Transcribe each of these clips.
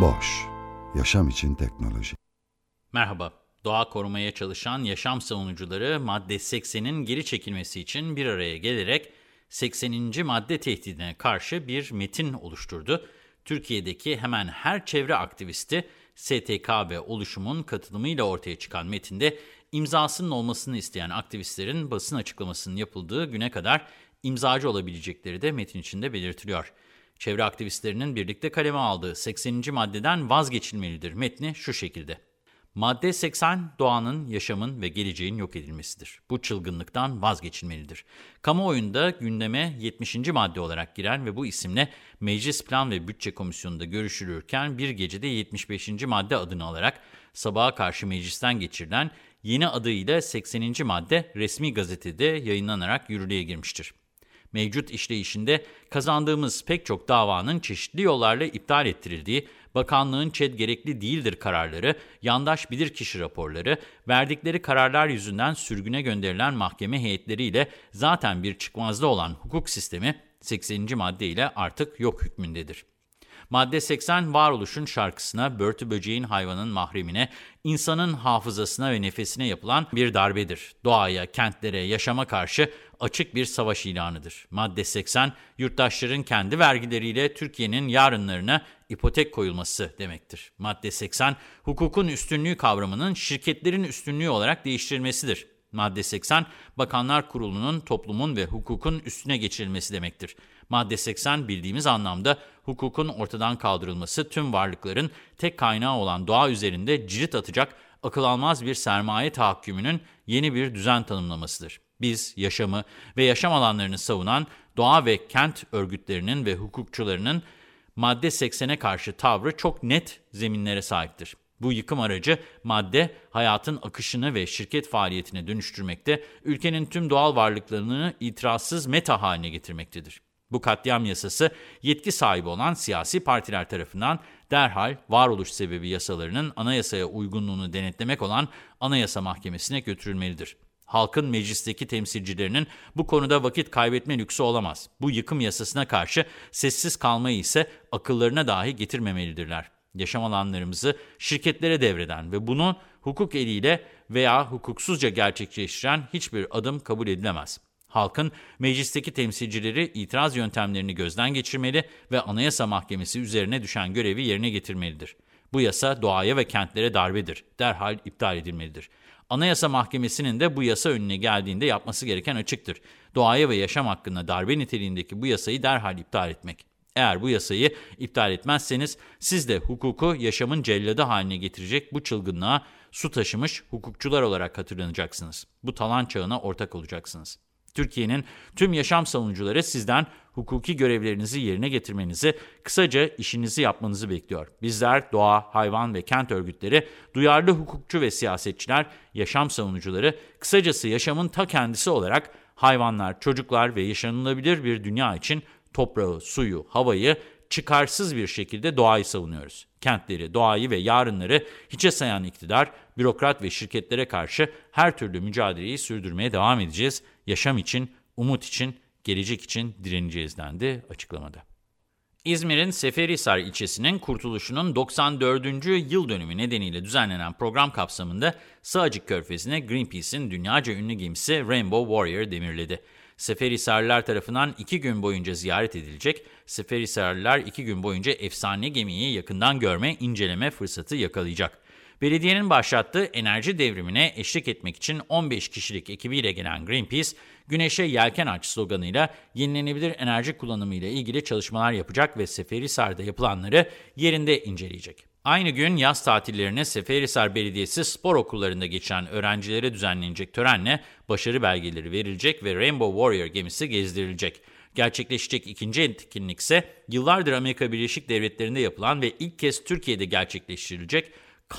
Boş, yaşam için teknoloji. Merhaba, doğa korumaya çalışan yaşam savunucuları madde 80'in geri çekilmesi için bir araya gelerek 80. madde tehdidine karşı bir metin oluşturdu. Türkiye'deki hemen her çevre aktivisti STK ve oluşumun katılımıyla ortaya çıkan metinde imzasının olmasını isteyen aktivistlerin basın açıklamasının yapıldığı güne kadar imzacı olabilecekleri de metin içinde belirtiliyor. Çevre aktivistlerinin birlikte kaleme aldığı 80. maddeden vazgeçilmelidir metni şu şekilde. Madde 80, doğanın, yaşamın ve geleceğin yok edilmesidir. Bu çılgınlıktan vazgeçilmelidir. Kamuoyunda gündeme 70. madde olarak giren ve bu isimle Meclis Plan ve Bütçe Komisyonu'nda görüşülürken bir gecede 75. madde adını alarak sabaha karşı meclisten geçirilen yeni adıyla 80. madde resmi gazetede yayınlanarak yürürlüğe girmiştir. Mevcut işleyişinde kazandığımız pek çok davanın çeşitli yollarla iptal ettirildiği, bakanlığın ÇED gerekli değildir kararları, yandaş bilirkişi raporları, verdikleri kararlar yüzünden sürgüne gönderilen mahkeme heyetleriyle zaten bir çıkmazda olan hukuk sistemi 80. madde ile artık yok hükmündedir. Madde 80 varoluşun şarkısına, börtü böceğin hayvanın mahremine, insanın hafızasına ve nefesine yapılan bir darbedir. Doğaya, kentlere, yaşama karşı açık bir savaş ilanıdır. Madde 80, yurttaşların kendi vergileriyle Türkiye'nin yarınlarına ipotek koyulması demektir. Madde 80, hukukun üstünlüğü kavramının şirketlerin üstünlüğü olarak değiştirilmesidir. Madde 80, Bakanlar Kurulu'nun toplumun ve hukukun üstüne geçirilmesi demektir. Madde 80 bildiğimiz anlamda hukukun ortadan kaldırılması, tüm varlıkların tek kaynağı olan doğa üzerinde cirit atacak akıl almaz bir sermaye tahakkümünün yeni bir düzen tanımlamasıdır. Biz yaşamı ve yaşam alanlarını savunan doğa ve kent örgütlerinin ve hukukçularının madde 80'e karşı tavrı çok net zeminlere sahiptir. Bu yıkım aracı madde hayatın akışını ve şirket faaliyetine dönüştürmekte, ülkenin tüm doğal varlıklarını itirazsız meta haline getirmektedir. Bu katliam yasası yetki sahibi olan siyasi partiler tarafından derhal varoluş sebebi yasalarının anayasaya uygunluğunu denetlemek olan Anayasa Mahkemesi'ne götürülmelidir. Halkın meclisteki temsilcilerinin bu konuda vakit kaybetme lüksü olamaz. Bu yıkım yasasına karşı sessiz kalmayı ise akıllarına dahi getirmemelidirler. Yaşam alanlarımızı şirketlere devreden ve bunu hukuk eliyle veya hukuksuzca gerçekleştiren hiçbir adım kabul edilemez. Halkın meclisteki temsilcileri itiraz yöntemlerini gözden geçirmeli ve Anayasa Mahkemesi üzerine düşen görevi yerine getirmelidir. Bu yasa doğaya ve kentlere darbedir. Derhal iptal edilmelidir. Anayasa Mahkemesi'nin de bu yasa önüne geldiğinde yapması gereken açıktır. Doğaya ve yaşam hakkında darbe niteliğindeki bu yasayı derhal iptal etmek. Eğer bu yasayı iptal etmezseniz siz de hukuku yaşamın celladı haline getirecek bu çılgınlığa su taşımış hukukçular olarak hatırlanacaksınız. Bu talan çağına ortak olacaksınız. Türkiye'nin tüm yaşam savunucuları sizden hukuki görevlerinizi yerine getirmenizi, kısaca işinizi yapmanızı bekliyor. Bizler doğa, hayvan ve kent örgütleri, duyarlı hukukçu ve siyasetçiler, yaşam savunucuları, kısacası yaşamın ta kendisi olarak hayvanlar, çocuklar ve yaşanılabilir bir dünya için toprağı, suyu, havayı çıkarsız bir şekilde doğayı savunuyoruz. Kentleri, doğayı ve yarınları hiçe sayan iktidar, bürokrat ve şirketlere karşı her türlü mücadeleyi sürdürmeye devam edeceğiz. Yaşam için, umut için, gelecek için direneceğiz dendi açıklamada. İzmir'in Seferihisar ilçesinin kurtuluşunun 94. yıl dönümü nedeniyle düzenlenen program kapsamında Sığacık Körfezi'ne Greenpeace'in dünyaca ünlü gemisi Rainbow Warrior demirledi. Seferihisarlılar tarafından iki gün boyunca ziyaret edilecek. Seferihisarlılar iki gün boyunca efsane gemiyi yakından görme, inceleme fırsatı yakalayacak. Belediyenin başlattığı enerji devrimine eşlik etmek için 15 kişilik ekibiyle gelen Greenpeace, Güneşe Yelken Aç sloganıyla yenilenebilir enerji kullanımı ile ilgili çalışmalar yapacak ve Seferihisar'da yapılanları yerinde inceleyecek. Aynı gün yaz tatillerine Seferihisar Belediyesi spor okullarında geçen öğrencilere düzenlenecek törenle başarı belgeleri verilecek ve Rainbow Warrior gemisi gezdirilecek. Gerçekleşecek ikinci etkinlik ise yıllardır Amerika Birleşik Devletleri'nde yapılan ve ilk kez Türkiye'de gerçekleştirilecek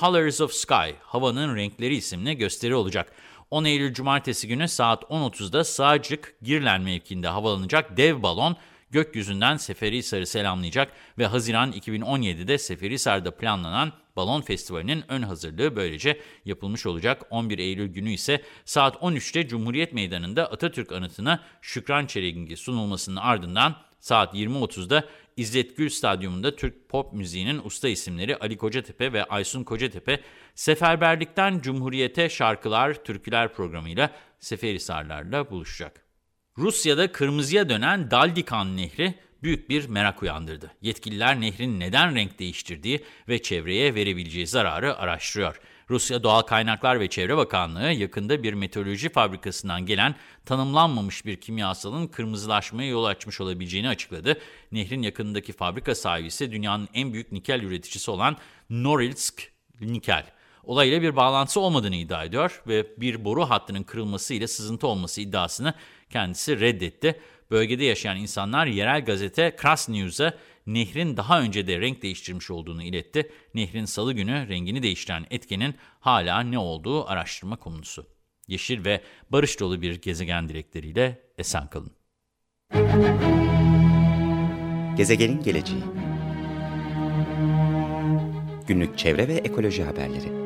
Colors of Sky, Havanın Renkleri isimli gösteri olacak. 10 Eylül Cumartesi günü saat 10.30'da Sağcık Girlen mevkiinde havalanacak dev balon, gökyüzünden Seferihisar'ı selamlayacak ve Haziran 2017'de Seferihisar'da planlanan Balon Festivali'nin ön hazırlığı böylece yapılmış olacak. 11 Eylül günü ise saat 13'te Cumhuriyet Meydanı'nda Atatürk anıtına şükran çelengi sunulmasının ardından saat 20.30'da İzzet Gül Stadyumunda Türk pop müziğinin usta isimleri Ali Kocatepe ve Aysun Kocatepe, Seferberlikten Cumhuriyete Şarkılar, Türküler programıyla Seferihisarlarla buluşacak. Rusya'da kırmızıya dönen Daldikan Nehri büyük bir merak uyandırdı. Yetkililer nehrin neden renk değiştirdiği ve çevreye verebileceği zararı araştırıyor. Rusya Doğal Kaynaklar ve Çevre Bakanlığı yakında bir meteoroloji fabrikasından gelen tanımlanmamış bir kimyasalın kırmızılaşmaya yol açmış olabileceğini açıkladı. Nehrin yakınındaki fabrika sahibi ise dünyanın en büyük nikel üreticisi olan Norilsk Nikel. Olayla bir bağlantısı olmadığını iddia ediyor ve bir boru hattının kırılması ile sızıntı olması iddiasını kendisi reddetti. Bölgede yaşayan insanlar yerel gazete Kras News'a nehrin daha önce de renk değiştirmiş olduğunu iletti. Nehrin salı günü rengini değiştiren etkenin hala ne olduğu araştırma konusu. Yeşil ve barış dolu bir gezegen dilekleriyle esen kalın. Gezegenin geleceği Günlük çevre ve ekoloji haberleri